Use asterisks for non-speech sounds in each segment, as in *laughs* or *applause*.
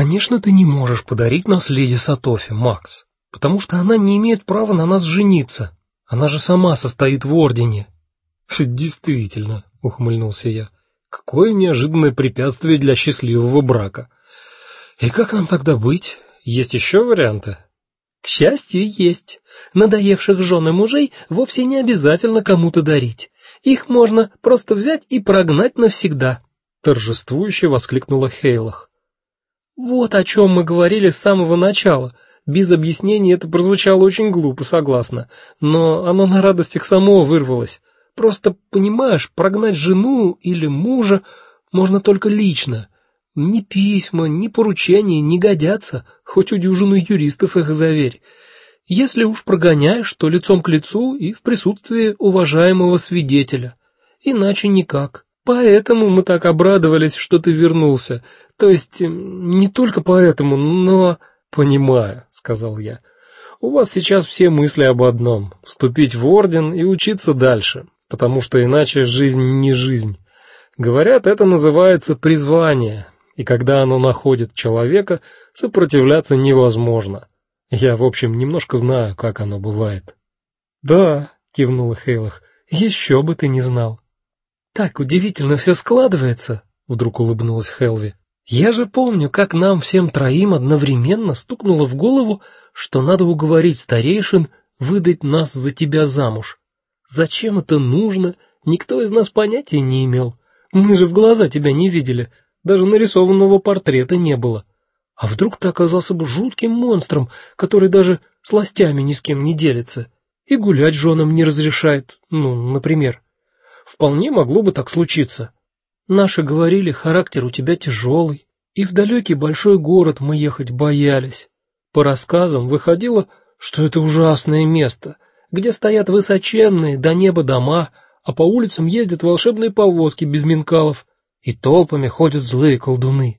Конечно, ты не можешь подарить нас леди Сатофи, Макс, потому что она не имеет права на нас жениться. Она же сама состоит в ордене. *laughs* Действительно, ухмыльнулся я. Какое неожиданное препятствие для счастливого брака. И как нам тогда быть? Есть еще варианты? К счастью, есть. Надоевших жен и мужей вовсе не обязательно кому-то дарить. Их можно просто взять и прогнать навсегда, торжествующе воскликнула Хейлах. Вот о чем мы говорили с самого начала. Без объяснений это прозвучало очень глупо, согласна, но оно на радостях само вырвалось. Просто, понимаешь, прогнать жену или мужа можно только лично. Ни письма, ни поручения не годятся, хоть у дюжины юристов их заверь. Если уж прогоняешь, то лицом к лицу и в присутствии уважаемого свидетеля. Иначе никак. Поэтому мы так обрадовались, что ты вернулся. То есть не только поэтому, но понимаю, сказал я. У вас сейчас все мысли об одном: вступить в орден и учиться дальше, потому что иначе жизнь не жизнь. Говорят, это называется призвание, и когда оно находит человека, сопротивляться невозможно. Я, в общем, немножко знаю, как оно бывает. Да, кивнула Хейлах. Еще бы ты не знал. Так удивительно все складывается, вдруг улыбнулась Хелви. Я же помню, как нам всем троим одновременно стукнуло в голову, что надо уговорить старейшин выдать нас за тебя замуж. Зачем это нужно, никто из нас понятия не имел. Мы же в глаза тебя не видели, даже нарисованного портрета не было. А вдруг ты оказался бы жутким монстром, который даже сластями ни с кем не делится и гулять женам не разрешает, ну, например. Вполне могло бы так случиться. Наши говорили, характер у тебя тяжелый, и в далекий большой город мы ехать боялись. По рассказам выходило, что это ужасное место, где стоят высоченные до неба дома, а по улицам ездят волшебные повозки без минкалов, и толпами ходят злые колдуны.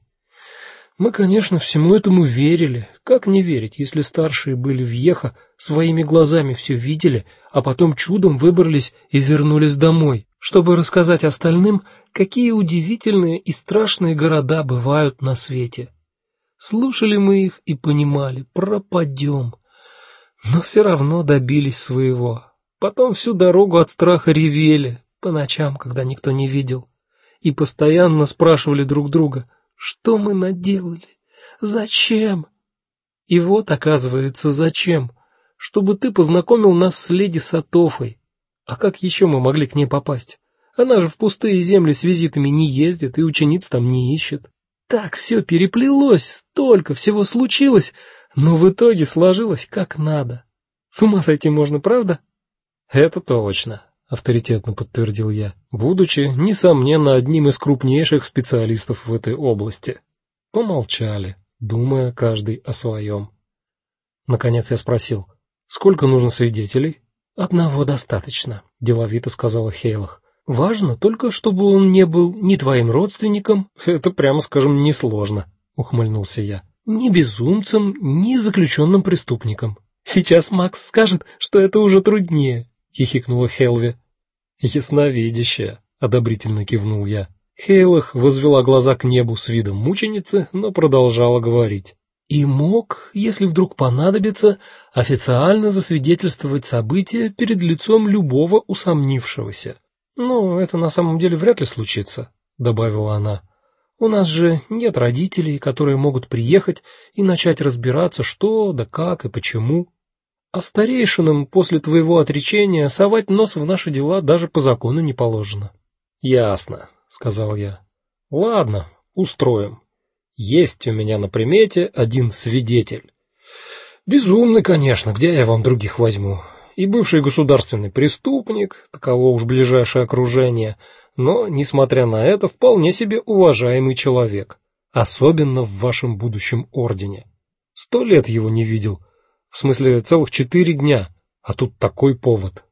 Мы, конечно, всему этому верили. Как не верить, если старшие были в Еха, своими глазами все видели, а потом чудом выбрались и вернулись домой, чтобы рассказать остальным, какие удивительные и страшные города бывают на свете. Слушали мы их и понимали, пропадем. Но все равно добились своего. Потом всю дорогу от страха ревели по ночам, когда никто не видел и постоянно спрашивали друг друга, что мы наделали, зачем. И вот, оказывается, зачем, чтобы ты познакомил нас с леди Сатофой. А как еще мы могли к ней попасть? Она же в пустые земли с визитами не ездит и учениц там не ищет. Так все переплелось, столько всего случилось, но в итоге сложилось как надо. С ума сойти можно, правда? Это точно авторитетно подтвердил я, будучи несомненно одним из крупнейших специалистов в этой области. Помолчали, думая каждый о своем. Наконец я спросил: "Сколько нужно свидетелей?" "Одного достаточно", деловито сказала Хейлах. "Важно только, чтобы он не был ни твоим родственником, *laughs* это прямо скажем несложно", ухмыльнулся я. "Ни безумцем, ни заключенным преступником. Сейчас Макс скажет, что это уже труднее", хихикнула Хелви. Ясновидящая, одобрительно кивнул я. Хейлах возвела глаза к небу с видом мученицы, но продолжала говорить. И мог, если вдруг понадобится, официально засвидетельствовать события перед лицом любого усомнившегося. Но это на самом деле вряд ли случится, добавила она. У нас же нет родителей, которые могут приехать и начать разбираться, что да как и почему. А старейшинам после твоего отречения совать нос в наши дела даже по закону не положено. Ясно, сказал я. Ладно, устроим. Есть у меня на примете один свидетель. Безумный, конечно, где я вам других возьму? И бывший государственный преступник, таково уж ближайшее окружение, но несмотря на это, вполне себе уважаемый человек, особенно в вашем будущем ордене. Сто лет его не видел в смысле, целых четыре дня, а тут такой повод.